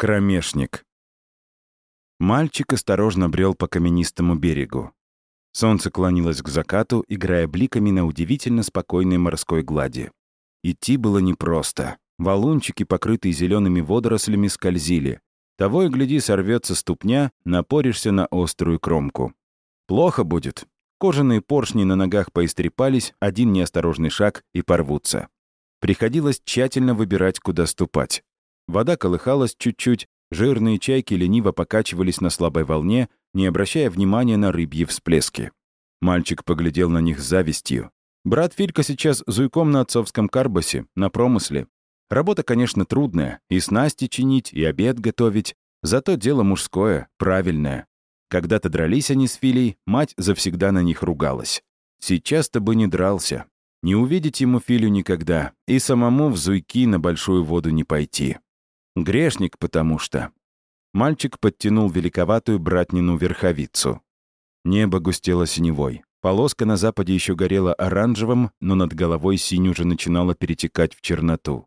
Кромешник. Мальчик осторожно брел по каменистому берегу. Солнце клонилось к закату, играя бликами на удивительно спокойной морской глади. Идти было непросто. Валунчики, покрытые зелеными водорослями, скользили. Того и гляди, сорвется ступня, напоришься на острую кромку. Плохо будет. Кожаные поршни на ногах поистрепались, один неосторожный шаг и порвутся. Приходилось тщательно выбирать, куда ступать. Вода колыхалась чуть-чуть, жирные чайки лениво покачивались на слабой волне, не обращая внимания на рыбьи всплески. Мальчик поглядел на них с завистью. Брат Филька сейчас зуйком на отцовском карбосе, на промысле. Работа, конечно, трудная, и снасти чинить, и обед готовить, зато дело мужское, правильное. Когда-то дрались они с Филей, мать завсегда на них ругалась. Сейчас-то бы не дрался. Не увидеть ему Филю никогда, и самому в зуйки на большую воду не пойти. Грешник, потому что. Мальчик подтянул великоватую братнину верховицу. Небо густело синевой. Полоска на западе еще горела оранжевым, но над головой синь уже начинала перетекать в черноту.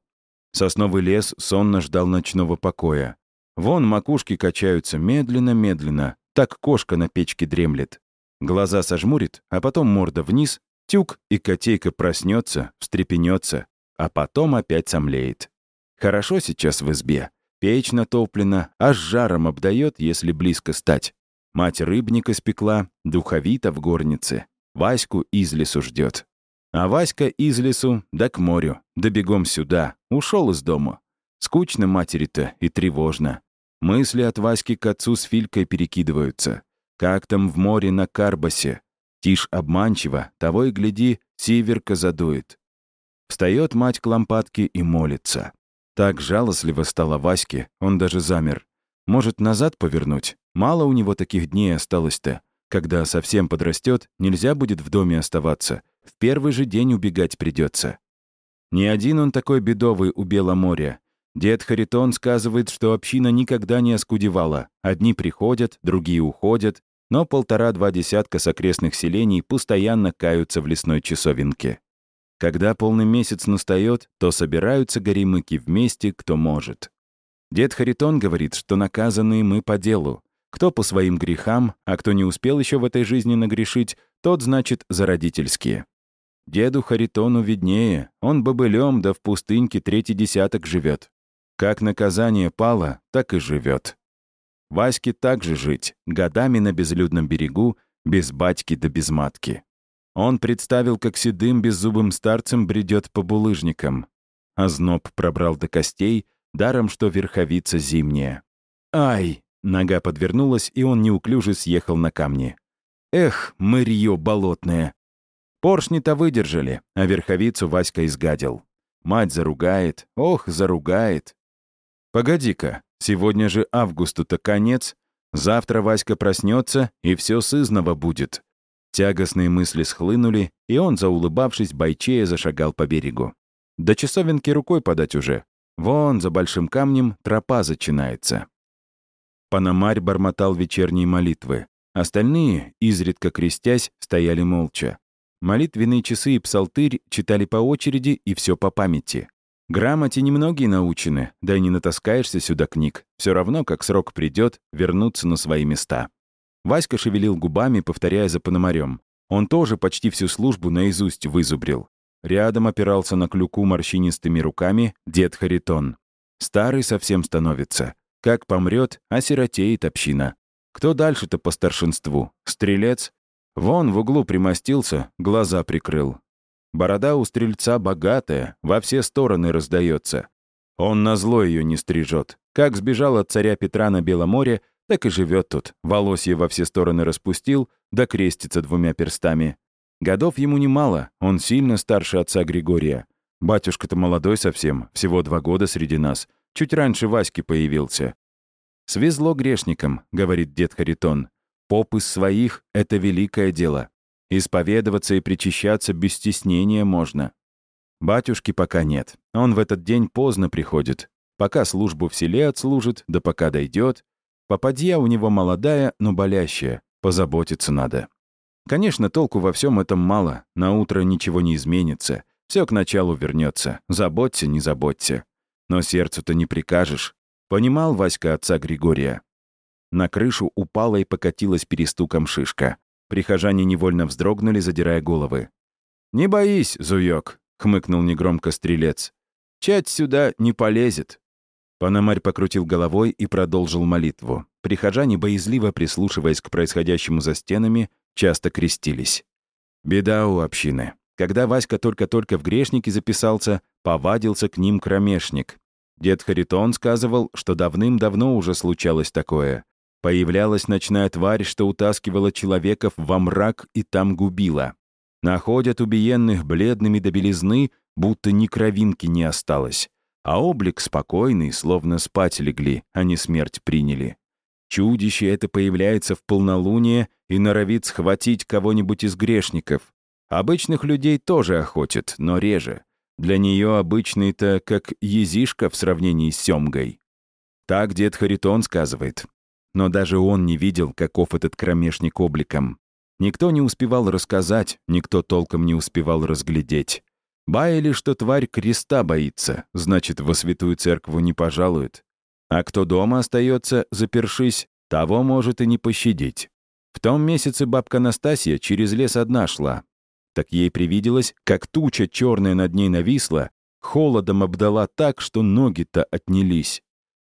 Сосновый лес сонно ждал ночного покоя. Вон макушки качаются медленно-медленно, так кошка на печке дремлет. Глаза сожмурит, а потом морда вниз, тюк, и котейка проснется, встрепенется, а потом опять сомлеет. Хорошо сейчас в избе. Печь натоплена, аж жаром обдает, если близко стать. Мать рыбник испекла, духовито в горнице. Ваську из лесу ждет. А Васька из лесу, да к морю, да бегом сюда. Ушел из дома. Скучно матери-то и тревожно. Мысли от Васьки к отцу с Филькой перекидываются. Как там в море на Карбасе? Тишь обманчиво, того и гляди, северка задует. Встает мать к лампадке и молится. Так жалостливо стало Ваське, он даже замер. Может, назад повернуть? Мало у него таких дней осталось-то. Когда совсем подрастет, нельзя будет в доме оставаться. В первый же день убегать придется. Не один он такой бедовый у Беломорья. Дед Харитон сказывает, что община никогда не оскудевала. Одни приходят, другие уходят, но полтора-два десятка с селений постоянно каются в лесной часовенке. Когда полный месяц настает, то собираются горемыки вместе, кто может. Дед Харитон говорит, что наказанные мы по делу. Кто по своим грехам, а кто не успел еще в этой жизни нагрешить, тот, значит, за родительские. Деду Харитону виднее, он бобылем да в пустыньке третий десяток живет. Как наказание пало, так и живет. Ваське также жить, годами на безлюдном берегу, без батьки да без матки. Он представил, как седым беззубым старцем бредет по булыжникам. А зноб пробрал до костей, даром что верховица зимняя. «Ай!» — нога подвернулась, и он неуклюже съехал на камни. «Эх, мырье болотное!» Поршни-то выдержали, а верховицу Васька изгадил. Мать заругает, ох, заругает. Погоди-ка, сегодня же августу-то конец, завтра Васька проснется, и все сызново будет. Тягостные мысли схлынули, и он, заулыбавшись, бойчея зашагал по берегу. До часовенки рукой подать уже. Вон, за большим камнем, тропа начинается. Панамарь бормотал вечерние молитвы. Остальные, изредка крестясь, стояли молча. Молитвенные часы и псалтырь читали по очереди и все по памяти. Грамоте немногие научены, да и не натаскаешься сюда книг. Все равно, как срок придет, вернуться на свои места. Васька шевелил губами, повторяя за Пономарем. Он тоже почти всю службу наизусть вызубрил. Рядом опирался на клюку морщинистыми руками дед Харитон. Старый совсем становится. Как помрет, осиротеет община. Кто дальше-то по старшинству? Стрелец? Вон в углу примостился, глаза прикрыл. Борода у стрельца богатая, во все стороны раздается. Он на зло ее не стрижет. Как сбежал от царя Петра на Беломоре, так и живет тут. Волосье во все стороны распустил, да крестится двумя перстами. Годов ему немало, он сильно старше отца Григория. Батюшка-то молодой совсем, всего два года среди нас. Чуть раньше Васьки появился. «Свезло грешникам», — говорит дед Харитон. «Поп из своих — это великое дело. Исповедоваться и причащаться без стеснения можно. Батюшки пока нет. Он в этот день поздно приходит. Пока службу в селе отслужит, да пока дойдет, Попадья у него молодая, но болящая. Позаботиться надо. Конечно, толку во всем этом мало. На утро ничего не изменится. Все к началу вернется. Заботься, не заботься. Но сердцу-то не прикажешь. Понимал Васька отца Григория. На крышу упала и покатилась перестуком шишка. Прихожане невольно вздрогнули, задирая головы. «Не боись, Зуёк», — хмыкнул негромко стрелец. «Чать сюда не полезет». Пономарь покрутил головой и продолжил молитву. Прихожане, боязливо прислушиваясь к происходящему за стенами, часто крестились. Беда у общины. Когда Васька только-только в грешники записался, повадился к ним кромешник. Дед Харитон сказывал, что давным-давно уже случалось такое. Появлялась ночная тварь, что утаскивала человеков во мрак и там губила. Находят убиенных бледными до белизны, будто ни кровинки не осталось. А облик спокойный, словно спать легли, а не смерть приняли. Чудище это появляется в полнолуние и норовит схватить кого-нибудь из грешников. Обычных людей тоже охотят, но реже. Для нее обычный-то как езишка в сравнении с семгой. Так дед Харитон сказывает. Но даже он не видел, каков этот кромешник обликом. Никто не успевал рассказать, никто толком не успевал разглядеть. Баяли, что тварь креста боится, значит, во святую церкву не пожалует. А кто дома остается, запершись, того может и не пощадить. В том месяце бабка Настасья через лес одна шла. Так ей привиделось, как туча черная над ней нависла, холодом обдала так, что ноги-то отнялись.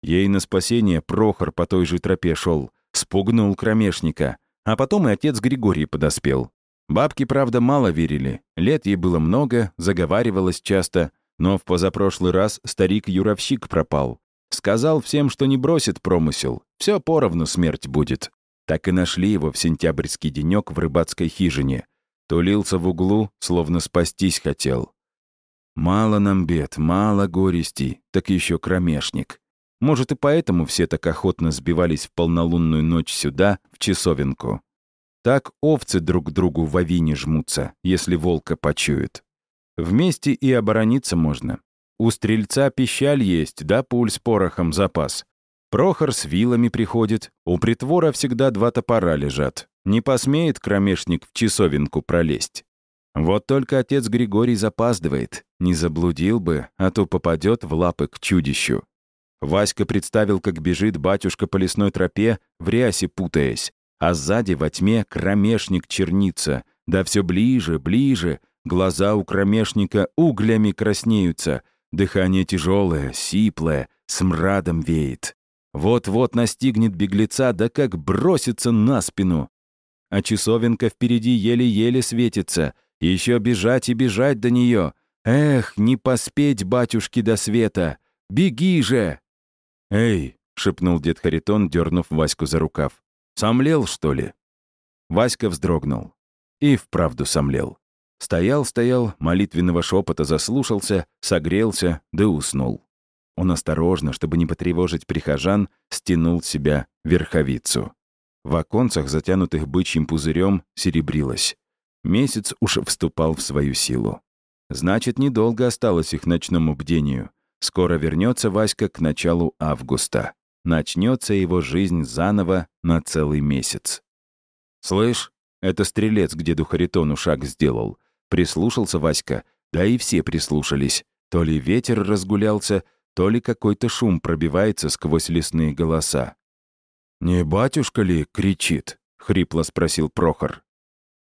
Ей на спасение Прохор по той же тропе шел, спугнул кромешника, а потом и отец Григорий подоспел. Бабки, правда, мало верили, лет ей было много, заговаривалось часто, но в позапрошлый раз старик-юровщик пропал. Сказал всем, что не бросит промысел, все поровну смерть будет. Так и нашли его в сентябрьский денек в рыбацкой хижине. Тулился в углу, словно спастись хотел. Мало нам бед, мало горестей, так еще кромешник. Может, и поэтому все так охотно сбивались в полнолунную ночь сюда, в часовенку. Так овцы друг к другу в авине жмутся, если волка почуют. Вместе и оборониться можно. У стрельца пищаль есть, да пуль с порохом запас. Прохор с вилами приходит, у притвора всегда два топора лежат. Не посмеет кромешник в часовенку пролезть. Вот только отец Григорий запаздывает. Не заблудил бы, а то попадет в лапы к чудищу. Васька представил, как бежит батюшка по лесной тропе, в рясе путаясь, а сзади во тьме кромешник чернится, да все ближе, ближе, глаза у кромешника углями краснеются, дыхание тяжелое, сиплое, смрадом веет. Вот-вот настигнет беглеца, да как бросится на спину. А часовенка впереди еле-еле светится, еще бежать и бежать до нее. Эх, не поспеть батюшки до света! Беги же! «Эй!» — шепнул дед Харитон, дернув Ваську за рукав. «Сомлел, что ли?» Васька вздрогнул. И вправду сомлел. Стоял-стоял, молитвенного шепота заслушался, согрелся, да уснул. Он осторожно, чтобы не потревожить прихожан, стянул себя верховицу. В оконцах, затянутых бычьим пузырем, серебрилось. Месяц уж вступал в свою силу. Значит, недолго осталось их ночному бдению. Скоро вернется Васька к началу августа. Начнется его жизнь заново на целый месяц. «Слышь, это стрелец к деду Харитону шаг сделал». Прислушался Васька, да и все прислушались. То ли ветер разгулялся, то ли какой-то шум пробивается сквозь лесные голоса. «Не батюшка ли кричит?» — хрипло спросил Прохор.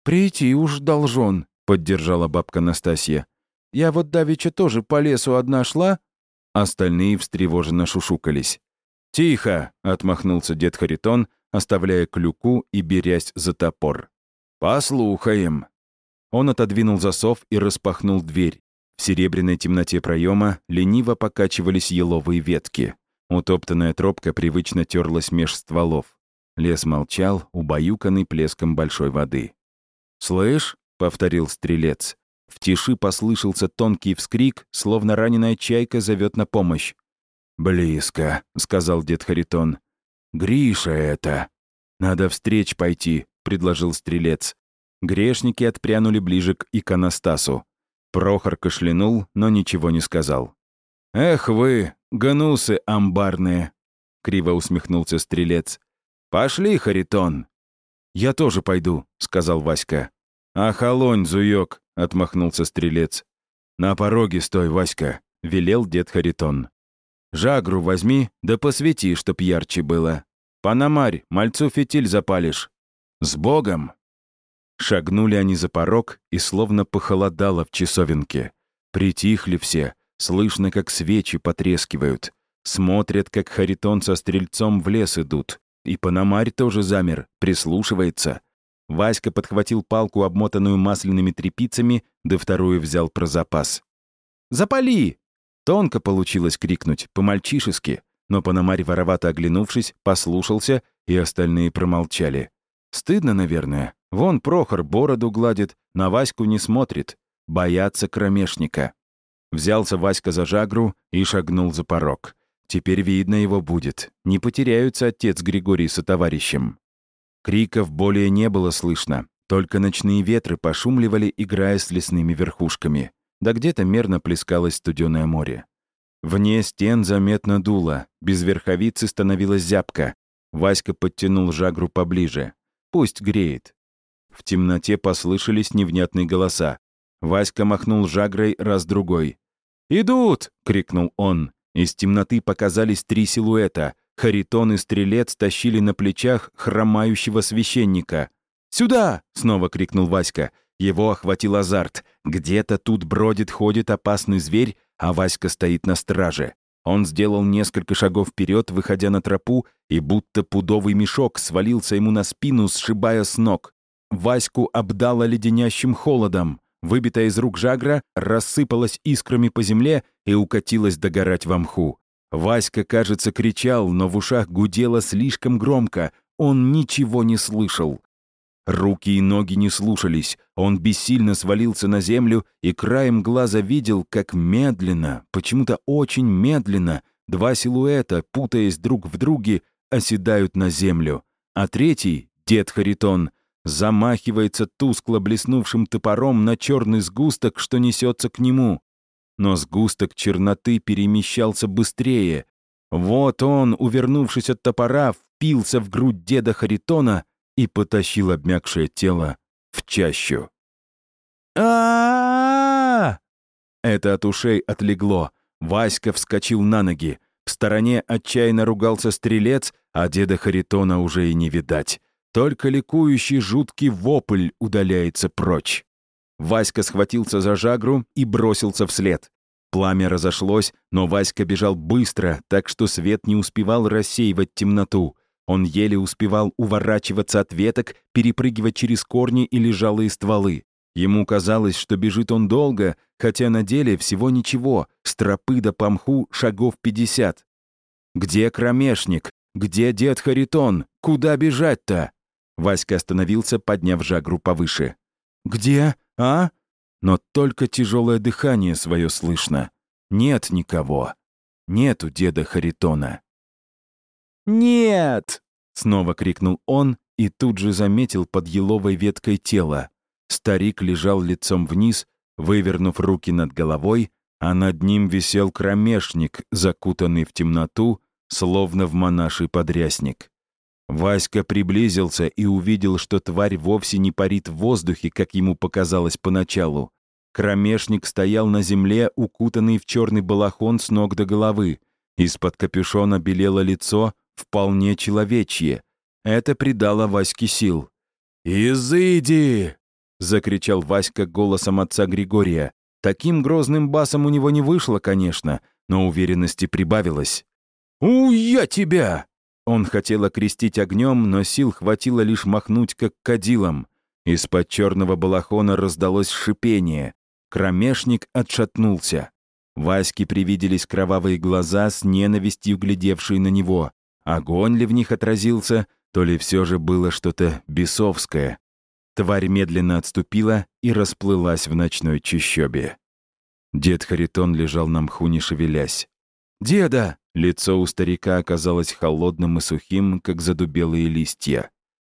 «Прийти уж должен», — поддержала бабка Настасья. «Я вот давеча тоже по лесу одна шла, Остальные встревоженно шушукались. «Тихо!» — отмахнулся дед Харитон, оставляя клюку и берясь за топор. «Послухаем!» Он отодвинул засов и распахнул дверь. В серебряной темноте проема лениво покачивались еловые ветки. Утоптанная тропка привычно терлась меж стволов. Лес молчал, убаюканный плеском большой воды. «Слышь?» — повторил стрелец. В тиши послышался тонкий вскрик, словно раненая чайка зовет на помощь. «Близко», — сказал дед Харитон. «Гриша это!» «Надо встреч пойти», — предложил стрелец. Грешники отпрянули ближе к иконостасу. Прохор кашлянул, но ничего не сказал. «Эх вы, гнусы амбарные!» — криво усмехнулся стрелец. «Пошли, Харитон!» «Я тоже пойду», — сказал Васька. «Ахолонь, зуёк!» — отмахнулся стрелец. «На пороге стой, Васька», — велел дед Харитон. Жагру возьми, да посвети, чтоб ярче было. Панамарь, мальцу фитиль запалишь. С Богом!» Шагнули они за порог, и словно похолодало в часовенке. Притихли все, слышно, как свечи потрескивают. Смотрят, как Харитон со стрельцом в лес идут. И Панамарь тоже замер, прислушивается. Васька подхватил палку, обмотанную масляными тряпицами, да вторую взял про запас. «Запали!» Тонко получилось крикнуть, по-мальчишески, но Пономарь, воровато оглянувшись, послушался, и остальные промолчали. Стыдно, наверное. Вон Прохор бороду гладит, на Ваську не смотрит. Боятся кромешника. Взялся Васька за жагру и шагнул за порог. Теперь видно его будет. Не потеряются отец Григорий со товарищем. Криков более не было слышно. Только ночные ветры пошумливали, играя с лесными верхушками да где-то мерно плескалось студеное море. Вне стен заметно дуло, без верховицы становилась зябка. Васька подтянул жагру поближе. Пусть греет. В темноте послышались невнятные голоса. Васька махнул жагрой раз-другой. «Идут!» — крикнул он. Из темноты показались три силуэта. Харитон и Стрелец тащили на плечах хромающего священника. «Сюда!» — снова крикнул Васька. Его охватил азарт. Где-то тут бродит, ходит опасный зверь, а Васька стоит на страже. Он сделал несколько шагов вперед, выходя на тропу, и будто пудовый мешок свалился ему на спину, сшибая с ног. Ваську обдало леденящим холодом. Выбитая из рук жагра рассыпалась искрами по земле и укатилась догорать в мху. Васька, кажется, кричал, но в ушах гудело слишком громко. Он ничего не слышал. Руки и ноги не слушались, он бессильно свалился на землю и краем глаза видел, как медленно, почему-то очень медленно, два силуэта, путаясь друг в друге, оседают на землю. А третий, дед Харитон, замахивается тускло блеснувшим топором на черный сгусток, что несется к нему. Но сгусток черноты перемещался быстрее. Вот он, увернувшись от топора, впился в грудь деда Харитона — и потащил обмякшее тело в чащу. а Это от ушей отлегло. Васька вскочил на ноги. В стороне отчаянно ругался стрелец, а деда Харитона уже и не видать. Только ликующий жуткий вопль удаляется прочь. Васька схватился за жагру и бросился вслед. Пламя разошлось, но Васька бежал быстро, так что свет не успевал рассеивать темноту. Он еле успевал уворачиваться от веток, перепрыгивать через корни и лежалые стволы. Ему казалось, что бежит он долго, хотя на деле всего ничего, с тропы до помху шагов пятьдесят. «Где кромешник? Где дед Харитон? Куда бежать-то?» Васька остановился, подняв жагру повыше. «Где? А?» Но только тяжелое дыхание свое слышно. Нет никого. Нету деда Харитона. «Нет!» — снова крикнул он и тут же заметил под еловой веткой тело. Старик лежал лицом вниз, вывернув руки над головой, а над ним висел кромешник, закутанный в темноту, словно в монаший подрясник. Васька приблизился и увидел, что тварь вовсе не парит в воздухе, как ему показалось поначалу. Кромешник стоял на земле, укутанный в черный балахон с ног до головы. Из-под капюшона белело лицо, вполне человечье. Это придало Ваське сил. «Изыди!» — закричал Васька голосом отца Григория. Таким грозным басом у него не вышло, конечно, но уверенности прибавилось. «У, я тебя!» Он хотел окрестить огнем, но сил хватило лишь махнуть, как кадилом. Из-под черного балахона раздалось шипение. Кромешник отшатнулся. Ваське привиделись кровавые глаза с ненавистью глядевшие на него. Огонь ли в них отразился, то ли все же было что-то бесовское. Тварь медленно отступила и расплылась в ночной чащобе. Дед Харитон лежал на мху, не шевелясь. «Деда!» — лицо у старика оказалось холодным и сухим, как задубелые листья.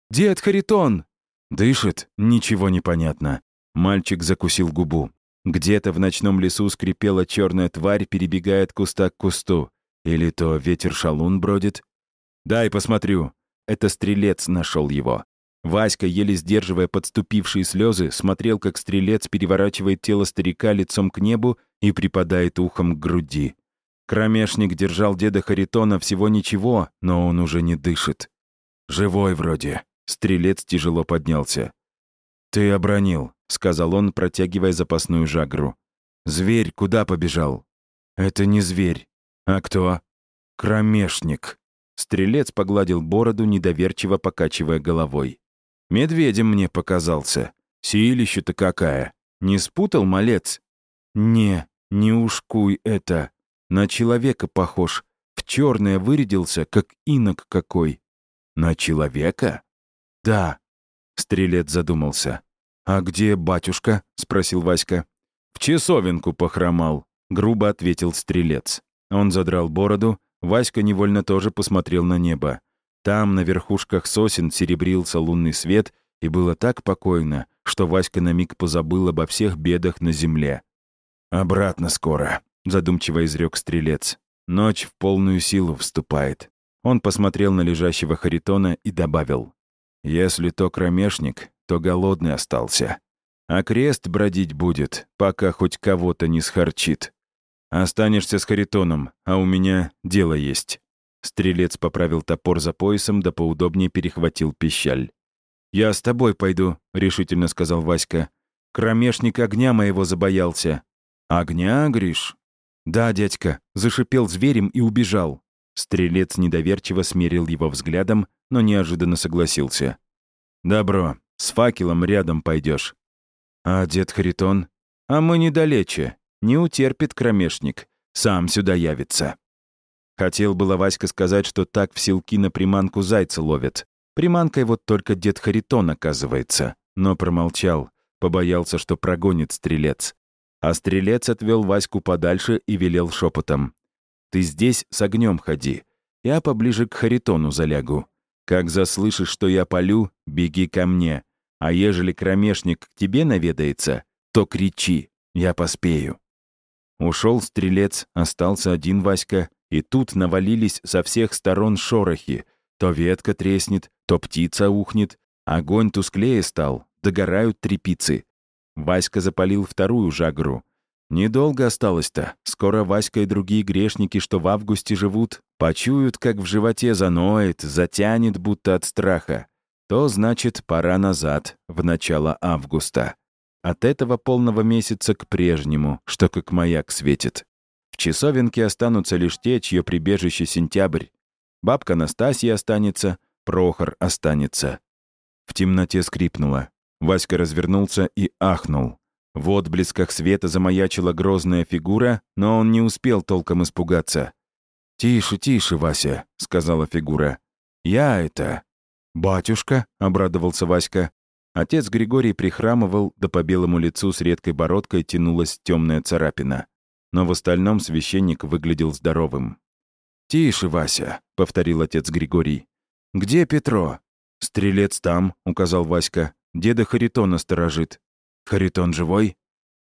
«Дед Харитон!» «Дышит? Ничего не понятно». Мальчик закусил губу. Где-то в ночном лесу скрипела черная тварь, перебегая от куста к кусту. Или то ветер шалун бродит, «Дай посмотрю». Это стрелец нашел его. Васька, еле сдерживая подступившие слезы, смотрел, как стрелец переворачивает тело старика лицом к небу и припадает ухом к груди. Кромешник держал деда Харитона всего ничего, но он уже не дышит. «Живой вроде». Стрелец тяжело поднялся. «Ты обронил», — сказал он, протягивая запасную жагру. «Зверь куда побежал?» «Это не зверь. А кто?» «Кромешник». Стрелец погладил бороду, недоверчиво покачивая головой. «Медведем мне показался. Силища-то какая. Не спутал, малец?» «Не, не ушкуй это. На человека похож. В черное вырядился, как инок какой. На человека? Да. Стрелец задумался. А где батюшка? Спросил Васька. В часовенку похромал, грубо ответил стрелец. Он задрал бороду, Васька невольно тоже посмотрел на небо. Там, на верхушках сосен, серебрился лунный свет, и было так покойно, что Васька на миг позабыл обо всех бедах на земле. «Обратно скоро», — задумчиво изрек стрелец. «Ночь в полную силу вступает». Он посмотрел на лежащего Харитона и добавил. «Если то кромешник, то голодный остался. А крест бродить будет, пока хоть кого-то не схарчит. Останешься с Харитоном, а у меня дело есть». Стрелец поправил топор за поясом, да поудобнее перехватил пищаль. «Я с тобой пойду», — решительно сказал Васька. «Кромешник огня моего забоялся». «Огня, Гриш?» «Да, дядька», — зашипел зверем и убежал. Стрелец недоверчиво смерил его взглядом, но неожиданно согласился. «Добро, с факелом рядом пойдешь. «А дед Харитон?» «А мы недалече. Не утерпит кромешник. Сам сюда явится». Хотел было Васька сказать, что так в селки на приманку зайца ловят. Приманкой вот только дед Харитон, оказывается. Но промолчал, побоялся, что прогонит стрелец. А стрелец отвел Ваську подальше и велел шепотом. «Ты здесь с огнем ходи. Я поближе к Харитону залягу. Как заслышишь, что я полю, беги ко мне. А ежели кромешник к тебе наведается, то кричи, я поспею». Ушел стрелец, остался один Васька, и тут навалились со всех сторон шорохи. То ветка треснет, то птица ухнет. Огонь тусклее стал, догорают трепицы. Васька запалил вторую жагру. Недолго осталось-то. Скоро Васька и другие грешники, что в августе живут, почуют, как в животе заноет, затянет будто от страха. То значит, пора назад, в начало августа. От этого полного месяца к прежнему, что как маяк светит. В часовенке останутся лишь те, чье прибежище сентябрь. Бабка Настасья останется, Прохор останется. В темноте скрипнуло. Васька развернулся и ахнул. В отблесках света замаячила грозная фигура, но он не успел толком испугаться. «Тише, тише, Вася», — сказала фигура. «Я это...» «Батюшка», — обрадовался Васька. Отец Григорий прихрамывал, да по белому лицу с редкой бородкой тянулась темная царапина. Но в остальном священник выглядел здоровым. «Тише, Вася», — повторил отец Григорий. «Где Петро?» «Стрелец там», — указал Васька. Деда Харитона сторожит. Харитон живой?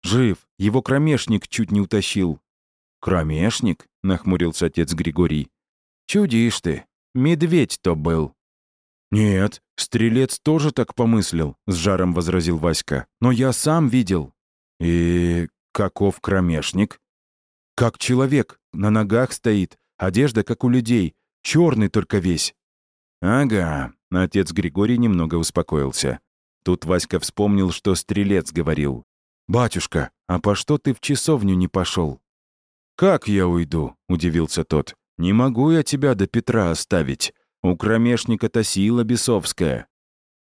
Жив. Его кромешник чуть не утащил. Кромешник? Нахмурился отец Григорий. Чудишь ты. Медведь то был. Нет, стрелец тоже так помыслил, с жаром возразил Васька. Но я сам видел. И каков кромешник? Как человек, на ногах стоит, одежда как у людей, черный только весь. Ага, отец Григорий немного успокоился. Тут Васька вспомнил, что стрелец говорил. «Батюшка, а по что ты в часовню не пошел? «Как я уйду?» — удивился тот. «Не могу я тебя до Петра оставить. У кромешника-то сила бесовская».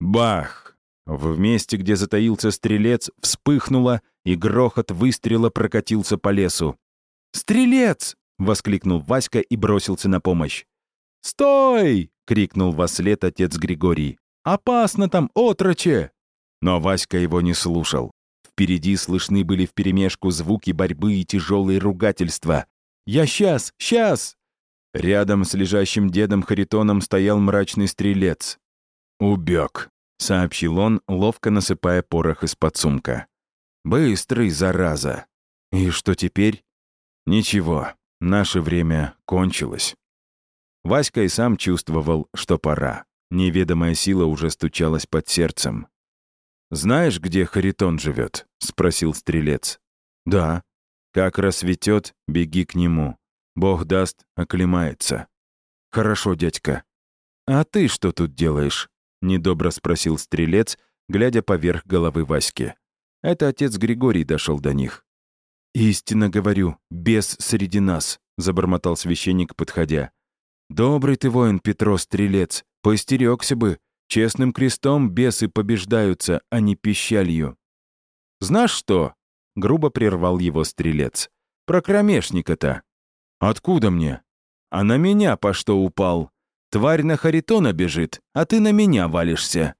Бах! В месте, где затаился стрелец, вспыхнуло, и грохот выстрела прокатился по лесу. «Стрелец!» — воскликнул Васька и бросился на помощь. «Стой!» — крикнул во след отец Григорий. «Опасно там, отроче!» Но Васька его не слушал. Впереди слышны были вперемешку звуки борьбы и тяжелые ругательства. «Я сейчас, сейчас!» Рядом с лежащим дедом Харитоном стоял мрачный стрелец. «Убег», — сообщил он, ловко насыпая порох из-под сумка. «Быстрый, зараза! И что теперь?» «Ничего, наше время кончилось». Васька и сам чувствовал, что пора. Неведомая сила уже стучалась под сердцем. «Знаешь, где Харитон живет? спросил стрелец. «Да. Как рассветет, беги к нему. Бог даст, оклемается. Хорошо, дядька. А ты что тут делаешь? Недобро спросил стрелец, глядя поверх головы Васьки. Это отец Григорий дошел до них. «Истинно говорю, бес среди нас», — забормотал священник, подходя. «Добрый ты воин, Петро, стрелец, поистерегся бы. Честным крестом бесы побеждаются, а не пищалью». «Знаешь что?» — грубо прервал его стрелец. «Про кромешника-то». «Откуда мне?» «А на меня по что упал? Тварь на Харитона бежит, а ты на меня валишься».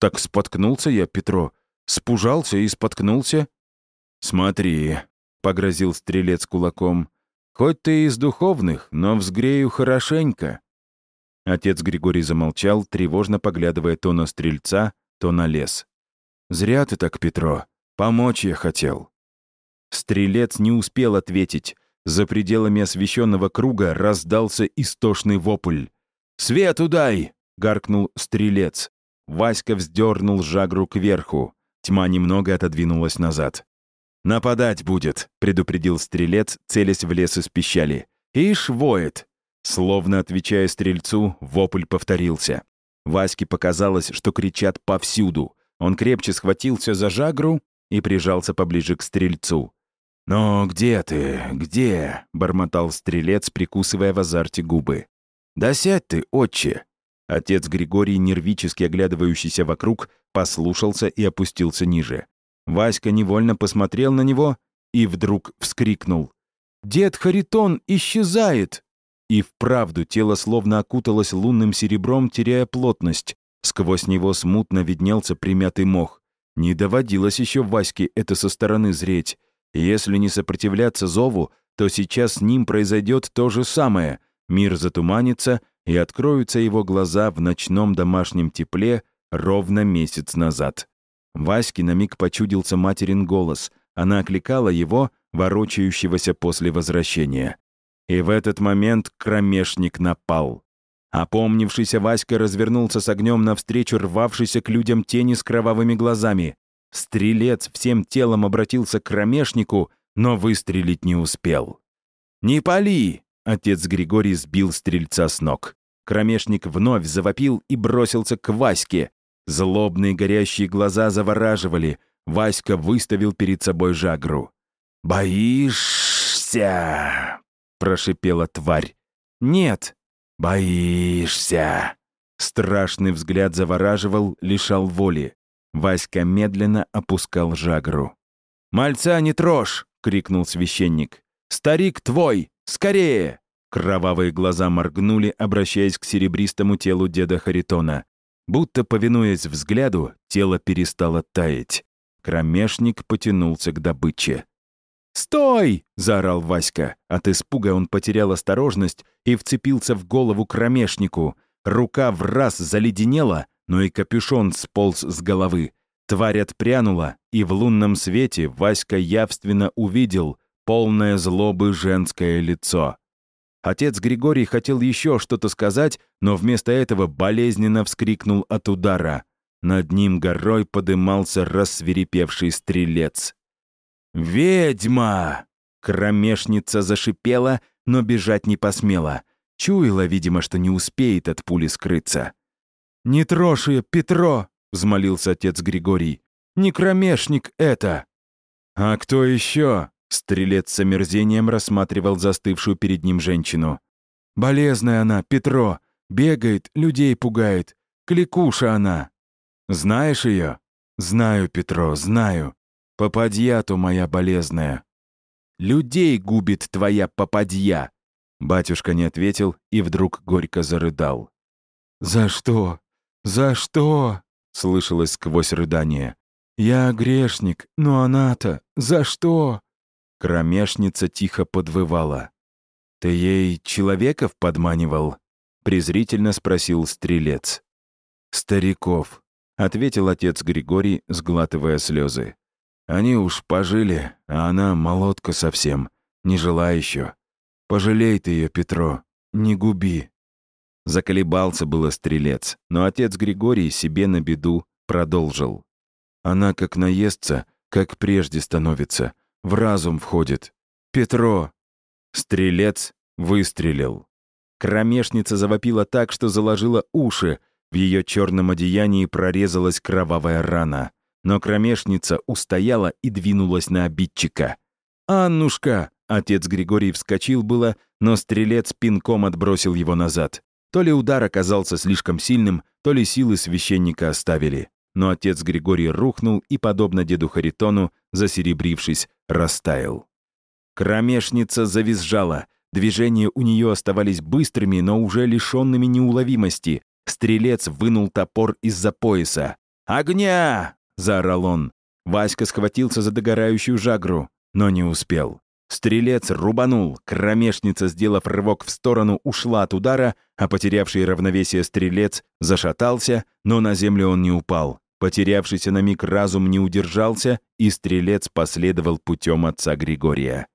«Так споткнулся я, Петро. Спужался и споткнулся». «Смотри», — погрозил стрелец кулаком, «хоть ты из духовных, но взгрею хорошенько». Отец Григорий замолчал, тревожно поглядывая то на стрельца, то на лес. «Зря ты так, Петро. Помочь я хотел». Стрелец не успел ответить. За пределами освещенного круга раздался истошный вопль. «Свету дай!» — гаркнул стрелец. Васька вздернул жагру кверху. Тьма немного отодвинулась назад. «Нападать будет», — предупредил стрелец, целясь в лес из пищали. «Ишь, воет!» Словно отвечая стрельцу, вопль повторился. Ваське показалось, что кричат повсюду. Он крепче схватился за жагру и прижался поближе к стрельцу. «Но где ты? Где?» — бормотал стрелец, прикусывая в азарте губы. «Да сядь ты, отче!» Отец Григорий, нервически оглядывающийся вокруг, послушался и опустился ниже. Васька невольно посмотрел на него и вдруг вскрикнул. «Дед Харитон исчезает!» И вправду тело словно окуталось лунным серебром, теряя плотность. Сквозь него смутно виднелся примятый мох. Не доводилось еще Ваське это со стороны зреть. Если не сопротивляться зову, то сейчас с ним произойдет то же самое. Мир затуманится, и откроются его глаза в ночном домашнем тепле ровно месяц назад. Ваське на миг почудился материн голос. Она окликала его, ворочающегося после возвращения. И в этот момент кромешник напал. Опомнившийся Васька развернулся с огнем навстречу рвавшейся к людям тени с кровавыми глазами. Стрелец всем телом обратился к кромешнику, но выстрелить не успел. «Не пали!» Отец Григорий сбил стрельца с ног. Кромешник вновь завопил и бросился к Ваське. Злобные горящие глаза завораживали. Васька выставил перед собой жагру. «Боишься?» — прошипела тварь. «Нет». «Боишься?» Страшный взгляд завораживал, лишал воли. Васька медленно опускал жагру. «Мальца не трожь!» — крикнул священник. «Старик твой! Скорее!» Кровавые глаза моргнули, обращаясь к серебристому телу деда Харитона. Будто, повинуясь взгляду, тело перестало таять. Кромешник потянулся к добыче. «Стой!» — заорал Васька. От испуга он потерял осторожность и вцепился в голову кромешнику. Рука в раз заледенела, но и капюшон сполз с головы. Тварь отпрянула, и в лунном свете Васька явственно увидел полное злобы женское лицо. Отец Григорий хотел еще что-то сказать, но вместо этого болезненно вскрикнул от удара. Над ним горой подымался рассверепевший стрелец. «Ведьма!» Кромешница зашипела, но бежать не посмела. Чуяла, видимо, что не успеет от пули скрыться. «Не трожь ее, Петро!» — взмолился отец Григорий. «Не кромешник это!» «А кто еще?» Стрелец с омерзением рассматривал застывшую перед ним женщину. «Болезная она, Петро. Бегает, людей пугает. Кликуша она. Знаешь ее?» «Знаю, Петро, знаю. Попадья-то моя болезная». «Людей губит твоя попадья!» Батюшка не ответил и вдруг горько зарыдал. «За что? За что?» — слышалось сквозь рыдание. «Я грешник, но она-то за что?» Кромешница тихо подвывала. «Ты ей человеков подманивал?» — презрительно спросил стрелец. «Стариков», — ответил отец Григорий, сглатывая слезы. «Они уж пожили, а она молодка совсем, не жила еще. Пожалей ты ее, Петро, не губи». Заколебался было стрелец, но отец Григорий себе на беду продолжил. Она как наестся, как прежде становится — в разум входит. Петро!» Стрелец выстрелил. Кромешница завопила так, что заложила уши. В ее черном одеянии прорезалась кровавая рана. Но кромешница устояла и двинулась на обидчика. «Аннушка!» — отец Григорий вскочил было, но стрелец пинком отбросил его назад. То ли удар оказался слишком сильным, то ли силы священника оставили. Но отец Григорий рухнул и, подобно деду Харитону, засеребрившись, растаял. Кромешница завизжала. Движения у нее оставались быстрыми, но уже лишенными неуловимости. Стрелец вынул топор из-за пояса. «Огня!» — заорал он. Васька схватился за догорающую жагру, но не успел. Стрелец рубанул, кромешница, сделав рывок в сторону, ушла от удара, а потерявший равновесие стрелец зашатался, но на землю он не упал. Потерявшийся на миг разум не удержался, и стрелец последовал путем отца Григория.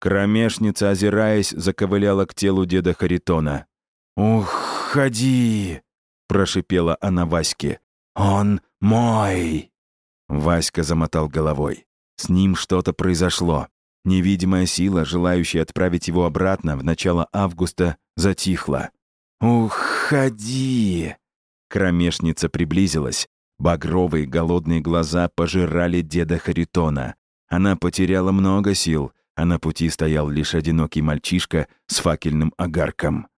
Кромешница, озираясь, заковыляла к телу деда Харитона. «Уходи!» — прошипела она Ваське. «Он мой!» Васька замотал головой. С ним что-то произошло. Невидимая сила, желающая отправить его обратно в начало августа, затихла. «Уходи!» Кромешница приблизилась. Багровые голодные глаза пожирали деда Харитона. Она потеряла много сил, а на пути стоял лишь одинокий мальчишка с факельным огарком.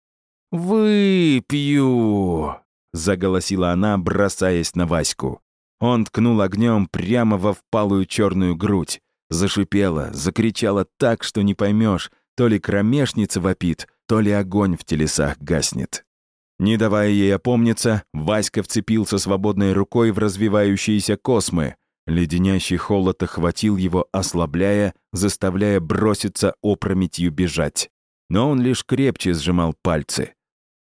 «Выпью!» — заголосила она, бросаясь на Ваську. Он ткнул огнем прямо во впалую черную грудь. Зашипела, закричала так, что не поймешь, то ли кромешница вопит, то ли огонь в телесах гаснет. Не давая ей опомниться, Васька вцепился свободной рукой в развивающиеся космы. Леденящий холод охватил его, ослабляя, заставляя броситься опрометью бежать. Но он лишь крепче сжимал пальцы.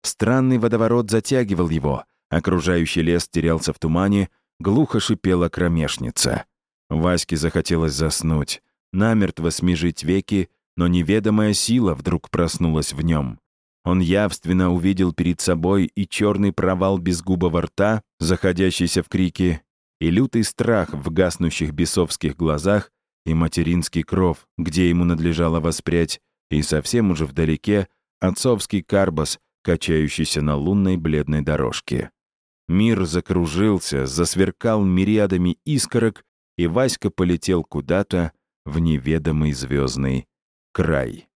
Странный водоворот затягивал его, окружающий лес терялся в тумане, глухо шипела кромешница. Ваське захотелось заснуть, намертво смежить веки, но неведомая сила вдруг проснулась в нем. Он явственно увидел перед собой и черный провал безгубого рта, заходящийся в крики, и лютый страх в гаснущих бесовских глазах, и материнский кров, где ему надлежало воспрять, и совсем уже вдалеке отцовский карбас, качающийся на лунной бледной дорожке. Мир закружился, засверкал мириадами искорок, и Васька полетел куда-то в неведомый звездный край.